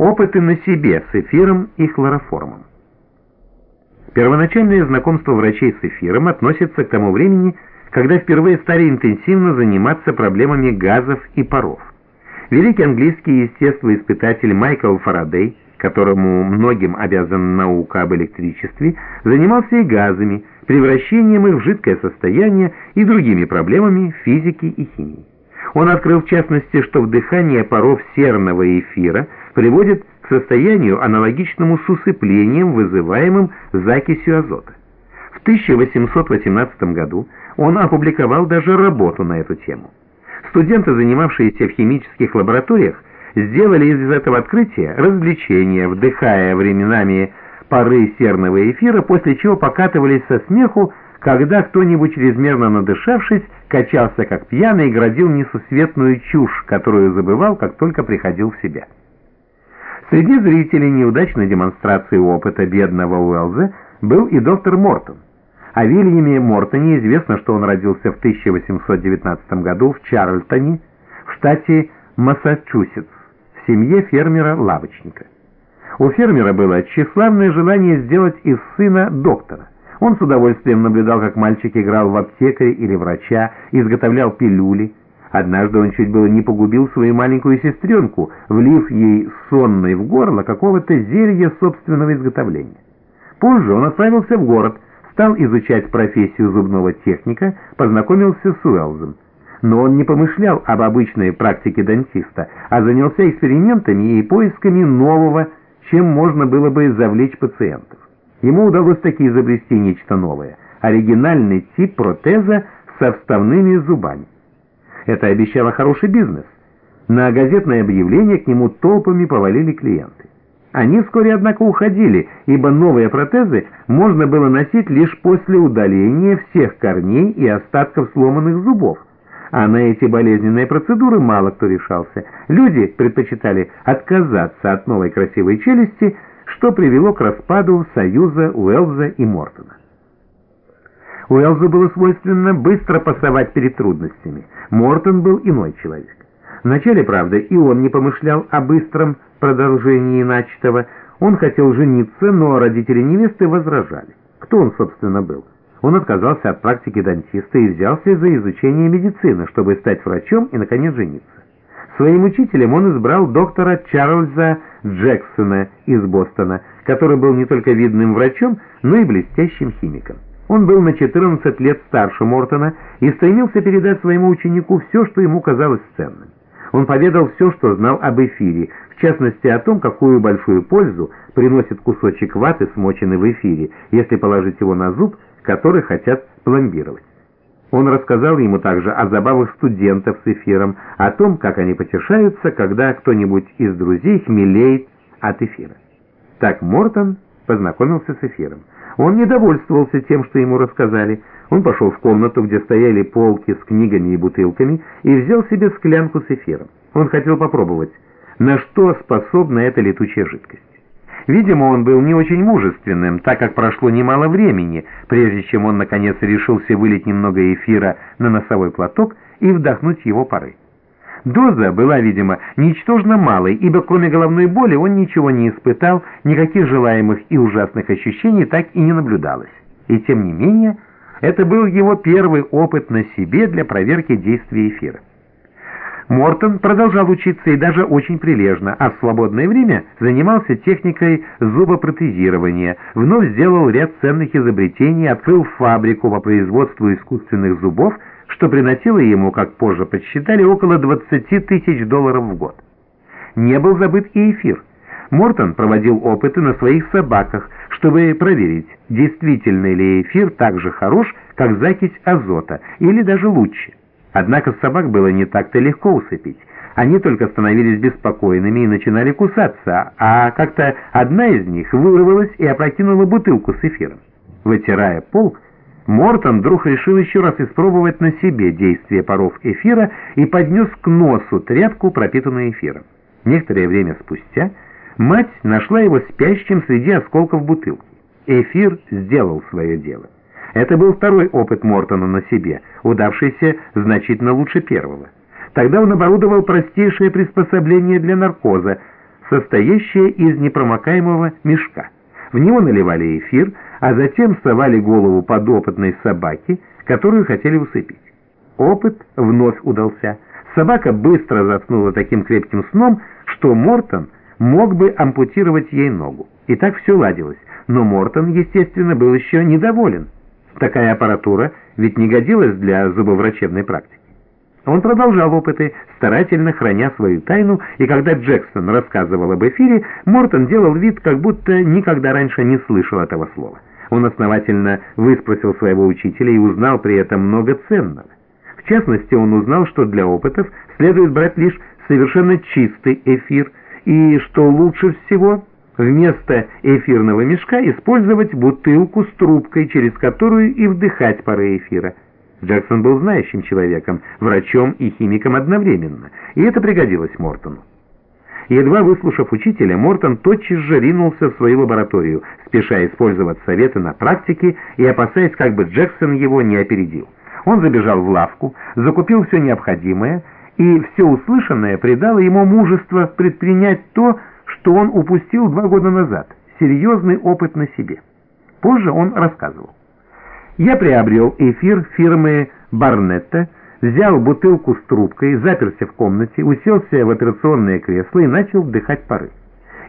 Опыты на себе с эфиром и хлороформом. Первоначальное знакомство врачей с эфиром относится к тому времени, когда впервые стали интенсивно заниматься проблемами газов и паров. Великий английский естествоиспытатель Майкл Фарадей, которому многим обязана наука об электричестве, занимался и газами, превращением их в жидкое состояние и другими проблемами физики и химии. Он открыл в частности, что вдыхание паров серного эфира приводит к состоянию, аналогичному с усыплением, вызываемым закисью азота. В 1818 году он опубликовал даже работу на эту тему. Студенты, занимавшиеся в химических лабораториях, сделали из этого открытия развлечение, вдыхая временами пары серного эфира, после чего покатывались со смеху, когда кто-нибудь, чрезмерно надышавшись, качался как пьяный и грозил несусветную чушь, которую забывал, как только приходил в себя. Среди зрителей неудачной демонстрации опыта бедного Уэлза был и доктор Мортон. О Вильяме Мортоне известно, что он родился в 1819 году в Чарльтоне, в штате Массачусетс, в семье фермера-лавочника. У фермера было тщеславное желание сделать из сына доктора. Он с удовольствием наблюдал, как мальчик играл в аптекаря или врача, изготовлял пилюли. Однажды он чуть было не погубил свою маленькую сестренку, влив ей сонной в горло какого-то зелья собственного изготовления. Позже он отправился в город, стал изучать профессию зубного техника, познакомился с Уэлзом. Но он не помышлял об обычной практике дантиста, а занялся экспериментами и поисками нового, чем можно было бы завлечь пациентов. Ему удалось таки изобрести нечто новое – оригинальный тип протеза со вставными зубами. Это обещало хороший бизнес. На газетное объявление к нему толпами повалили клиенты. Они вскоре, однако, уходили, ибо новые протезы можно было носить лишь после удаления всех корней и остатков сломанных зубов. А на эти болезненные процедуры мало кто решался. Люди предпочитали отказаться от новой красивой челюсти – что привело к распаду союза Уэлза и Мортона. Уэлзу было свойственно быстро пасовать перед трудностями. Мортон был иной человек. Вначале, правда, и он не помышлял о быстром продолжении начатого. Он хотел жениться, но родители невесты возражали. Кто он, собственно, был? Он отказался от практики дантиста и взялся за изучение медицины, чтобы стать врачом и, наконец, жениться. Своим учителем он избрал доктора Чарльза Джексона из Бостона, который был не только видным врачом, но и блестящим химиком. Он был на 14 лет старше Мортона и стремился передать своему ученику все, что ему казалось ценным. Он поведал все, что знал об эфире, в частности о том, какую большую пользу приносит кусочек ваты, смоченный в эфире, если положить его на зуб, который хотят пломбировать. Он рассказал ему также о забавах студентов с эфиром, о том, как они потешаются, когда кто-нибудь из друзей хмелеет от эфира. Так Мортон познакомился с эфиром. Он не довольствовался тем, что ему рассказали. Он пошел в комнату, где стояли полки с книгами и бутылками, и взял себе склянку с эфиром. Он хотел попробовать, на что способна эта летучая жидкость. Видимо, он был не очень мужественным, так как прошло немало времени, прежде чем он наконец решился вылить немного эфира на носовой платок и вдохнуть его пары. Доза была, видимо, ничтожно малой, ибо кроме головной боли он ничего не испытал, никаких желаемых и ужасных ощущений так и не наблюдалось. И тем не менее, это был его первый опыт на себе для проверки действия эфира. Мортон продолжал учиться и даже очень прилежно, а в свободное время занимался техникой зубопротезирования, вновь сделал ряд ценных изобретений, открыл фабрику по производству искусственных зубов, что приносило ему, как позже подсчитали, около 20 тысяч долларов в год. Не был забыт и эфир. Мортон проводил опыты на своих собаках, чтобы проверить, действительно ли эфир так же хорош, как закись азота, или даже лучше. Однако собак было не так-то легко усыпить. Они только становились беспокойными и начинали кусаться, а как-то одна из них вырвалась и опрокинула бутылку с эфиром. Вытирая пол, Мортон вдруг решил еще раз испробовать на себе действие паров эфира и поднес к носу тряпку, пропитанную эфиром. Некоторое время спустя мать нашла его спящим среди осколков бутылки. Эфир сделал свое дело. Это был второй опыт Мортона на себе, удавшийся значительно лучше первого. Тогда он оборудовал простейшее приспособление для наркоза, состоящее из непромокаемого мешка. В него наливали эфир, а затем совали голову подопытной собаки, которую хотели усыпить. Опыт вновь удался. Собака быстро заснула таким крепким сном, что Мортон мог бы ампутировать ей ногу. И так все ладилось. Но Мортон, естественно, был еще недоволен. Такая аппаратура ведь не годилась для зубоврачебной практики. Он продолжал опыты, старательно храня свою тайну, и когда Джексон рассказывал об эфире, Мортон делал вид, как будто никогда раньше не слышал этого слова. Он основательно выспросил своего учителя и узнал при этом много ценного. В частности, он узнал, что для опытов следует брать лишь совершенно чистый эфир, и что лучше всего вместо эфирного мешка использовать бутылку с трубкой, через которую и вдыхать пары эфира. Джексон был знающим человеком, врачом и химиком одновременно, и это пригодилось Мортону. Едва выслушав учителя, Мортон тотчас же ринулся в свою лабораторию, спеша использовать советы на практике и опасаясь, как бы Джексон его не опередил. Он забежал в лавку, закупил все необходимое, и все услышанное придало ему мужество предпринять то, что он упустил два года назад, серьезный опыт на себе. Позже он рассказывал. Я приобрел эфир фирмы Барнетта, взял бутылку с трубкой, заперся в комнате, уселся в операционное кресло и начал вдыхать пары.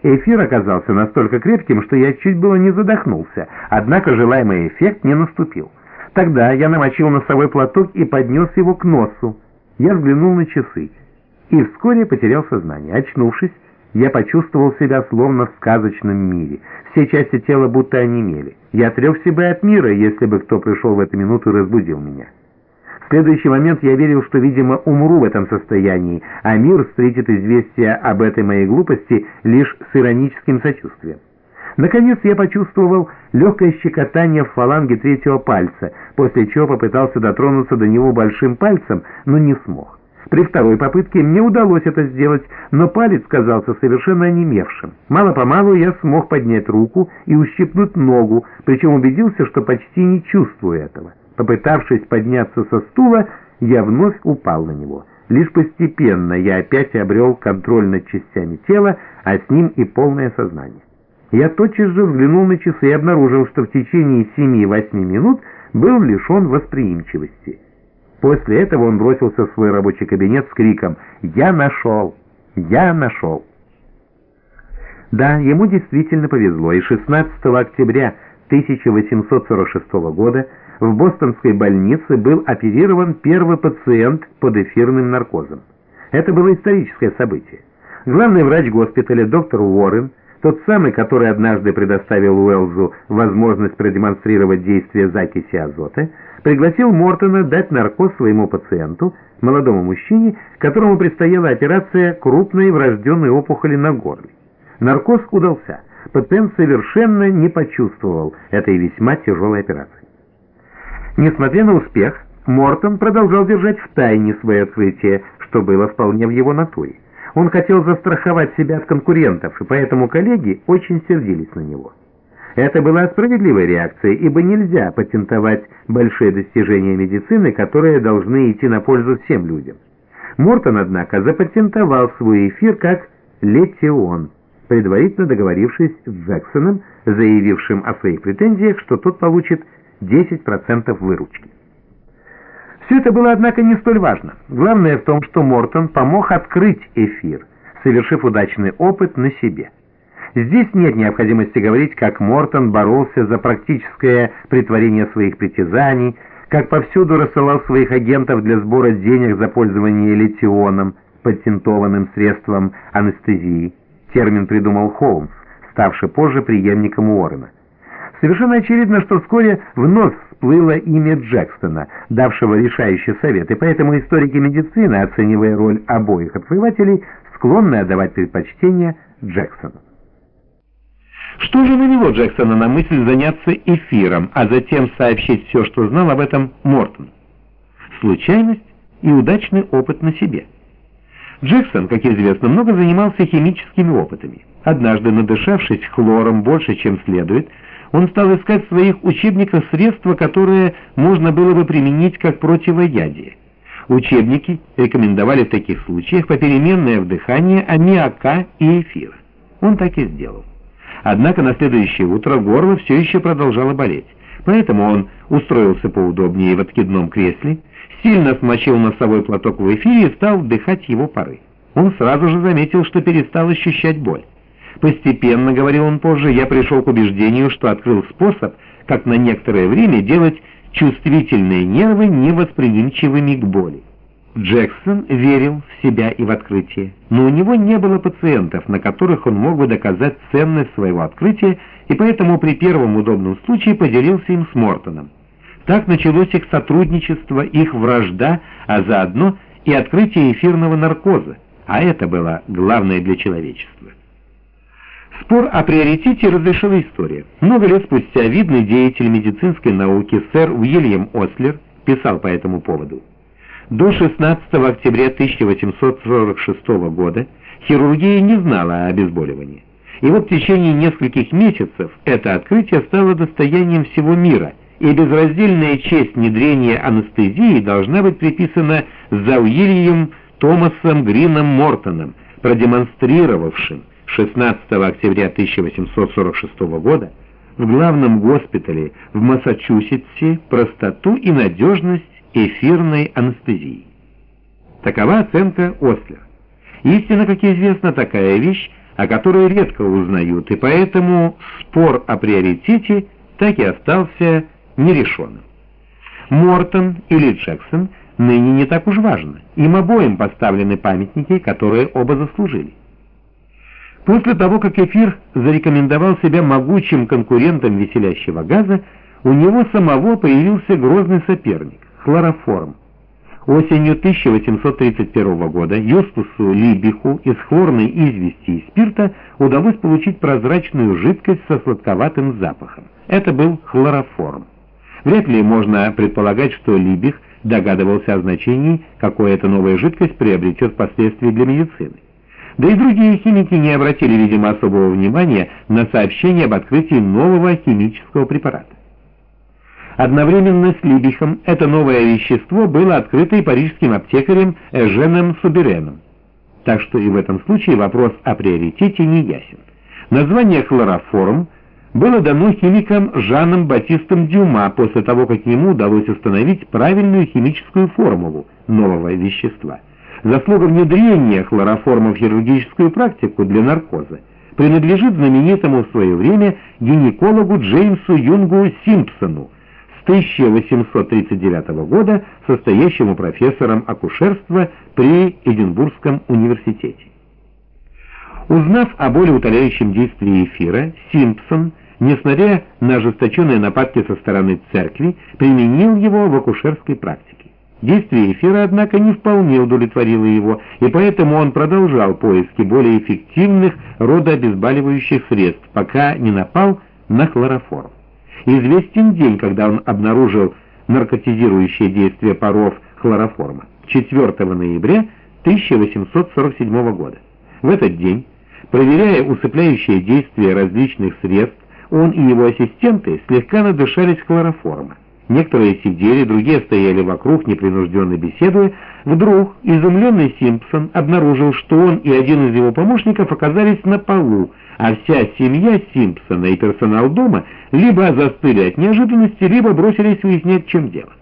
Эфир оказался настолько крепким, что я чуть было не задохнулся, однако желаемый эффект не наступил. Тогда я намочил носовой платок и поднес его к носу. Я взглянул на часы и вскоре потерял сознание. Очнувшись, я почувствовал себя словно в сказочном мире. Все части тела будто онемели. Я отрекся бы от мира, если бы кто пришел в эту минуту и разбудил меня. В следующий момент я верил, что, видимо, умру в этом состоянии, а мир встретит известие об этой моей глупости лишь с ироническим сочувствием. Наконец я почувствовал легкое щекотание в фаланге третьего пальца, после чего попытался дотронуться до него большим пальцем, но не смог. При второй попытке мне удалось это сделать, но палец казался совершенно онемевшим. Мало-помалу я смог поднять руку и ущипнуть ногу, причем убедился, что почти не чувствую этого. Попытавшись подняться со стула, я вновь упал на него. Лишь постепенно я опять обрел контроль над частями тела, а с ним и полное сознание. Я тотчас же взглянул на часы и обнаружил, что в течение 7-8 минут был лишен восприимчивости. После этого он бросился в свой рабочий кабинет с криком «Я нашел! Я нашел!». Да, ему действительно повезло, и 16 октября 1846 года в бостонской больнице был оперирован первый пациент под эфирным наркозом. Это было историческое событие. Главный врач госпиталя доктор Уоррен, тот самый, который однажды предоставил Уэллзу возможность продемонстрировать действие закиси азота, пригласил Мортона дать наркоз своему пациенту, молодому мужчине, которому предстояла операция крупной врожденной опухоли на горле. Наркоз удался. Пациент совершенно не почувствовал этой весьма тяжелой операции. Несмотря на успех, Мортон продолжал держать в тайне свое открытие, что было вполне в его натуре. Он хотел застраховать себя от конкурентов, и поэтому коллеги очень сердились на него. Это была справедливая реакция, ибо нельзя патентовать большие достижения медицины, которые должны идти на пользу всем людям. Мортон, однако, запатентовал свой эфир как летион, предварительно договорившись с Джексоном, заявившим о своих претензиях, что тот получит 10% выручки. Все это было, однако, не столь важно. Главное в том, что Мортон помог открыть эфир, совершив удачный опыт на себе. Здесь нет необходимости говорить, как Мортон боролся за практическое притворение своих притязаний, как повсюду рассылал своих агентов для сбора денег за пользование литионом, патентованным средством анестезии. Термин придумал Холмс, ставший позже преемником Уоррена. Совершенно очевидно, что вскоре вновь всплыло имя Джекстона, давшего решающий совет, и поэтому историки медицины, оценивая роль обоих отвоевателей, склонны отдавать предпочтение Джексону. Что же навело Джексона на мысль заняться эфиром, а затем сообщить все, что знал об этом Мортон? Случайность и удачный опыт на себе. Джексон, как известно, много занимался химическими опытами. Однажды, надышавшись хлором больше, чем следует, он стал искать в своих учебниках средства, которые можно было бы применить как противоядие. Учебники рекомендовали в таких случаях попеременное вдыхание аммиака и эфира. Он так и сделал. Однако на следующее утро горло все еще продолжало болеть, поэтому он устроился поудобнее в откидном кресле, сильно смочил носовой платок в эфире и стал вдыхать его пары. Он сразу же заметил, что перестал ощущать боль. Постепенно, говорил он позже, я пришел к убеждению, что открыл способ, как на некоторое время делать чувствительные нервы невосприимчивыми к боли. Джексон верил в себя и в открытие, но у него не было пациентов, на которых он мог бы доказать ценность своего открытия, и поэтому при первом удобном случае поделился им с Мортоном. Так началось их сотрудничество, их вражда, а заодно и открытие эфирного наркоза, а это было главное для человечества. Спор о приоритете разрешила история. Много лет спустя видный деятель медицинской науки сэр Уильям Ослер писал по этому поводу. До 16 октября 1846 года хирургия не знала о обезболивании. И вот в течение нескольких месяцев это открытие стало достоянием всего мира, и безраздельная честь внедрения анестезии должна быть приписана за Уильям Томасом Грином Мортоном, продемонстрировавшим 16 октября 1846 года в главном госпитале в Массачусетсе простоту и надежность эфирной анестезии. Такова оценка Ослер. Истина, как известно, такая вещь, о которой редко узнают, и поэтому спор о приоритете так и остался нерешенным. Мортон или Джексон ныне не так уж важно. Им обоим поставлены памятники, которые оба заслужили. После того, как эфир зарекомендовал себя могучим конкурентом веселящего газа, у него самого появился грозный соперник – хлороформ. Осенью 1831 года Юстусу Либиху из хлорной извести и спирта удалось получить прозрачную жидкость со сладковатым запахом. Это был хлороформ. Вряд ли можно предполагать, что Либих догадывался о значении, какое эта новая жидкость приобретет впоследствии для медицины. Да и другие химики не обратили, видимо, особого внимания на сообщение об открытии нового химического препарата. Одновременно с Либихом это новое вещество было открыто и парижским аптекарем Эженом Субереном. Так что и в этом случае вопрос о приоритете не ясен. Название хлороформ было дано химикам Жаном Батистом Дюма после того, как ему удалось установить правильную химическую формулу нового вещества – Заслуга внедрения хлороформа в хирургическую практику для наркоза принадлежит знаменитому в свое время гинекологу Джеймсу Юнгу Симпсону, с 1839 года состоящему профессором акушерства при Эдинбургском университете. Узнав о болеутоляющем действии эфира, Симпсон, несмотря на ожесточенные нападки со стороны церкви, применил его в акушерской практике. Действие эфира, однако, не вполне удовлетворило его, и поэтому он продолжал поиски более эффективных родообезболивающих средств, пока не напал на хлороформ. Известен день, когда он обнаружил наркотизирующее действие паров хлороформа, 4 ноября 1847 года. В этот день, проверяя усыпляющее действие различных средств, он и его ассистенты слегка надышались хлороформа. Некоторые сидели, другие стояли вокруг, непринужденно беседуя. Вдруг изумленный Симпсон обнаружил, что он и один из его помощников оказались на полу, а вся семья Симпсона и персонал дома либо застыли от неожиданности, либо бросились выяснять, чем дело.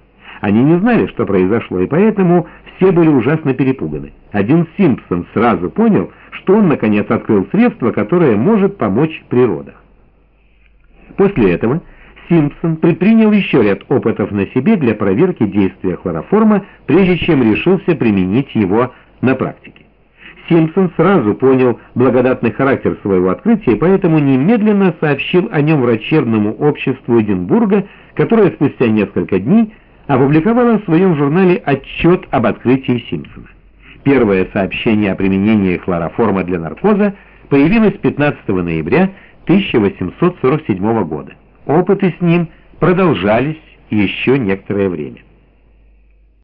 Они не знали, что произошло, и поэтому все были ужасно перепуганы. Один Симпсон сразу понял, что он, наконец, открыл средство, которое может помочь при. После этого Симпсон предпринял еще ряд опытов на себе для проверки действия хлороформа, прежде чем решился применить его на практике. Симпсон сразу понял благодатный характер своего открытия, поэтому немедленно сообщил о нем врачебному обществу Эдинбурга, которое спустя несколько дней опубликовало в своем журнале отчет об открытии Симпсона. Первое сообщение о применении хлороформа для наркоза появилось 15 ноября 1847 года. Опыты с ним продолжались еще некоторое время.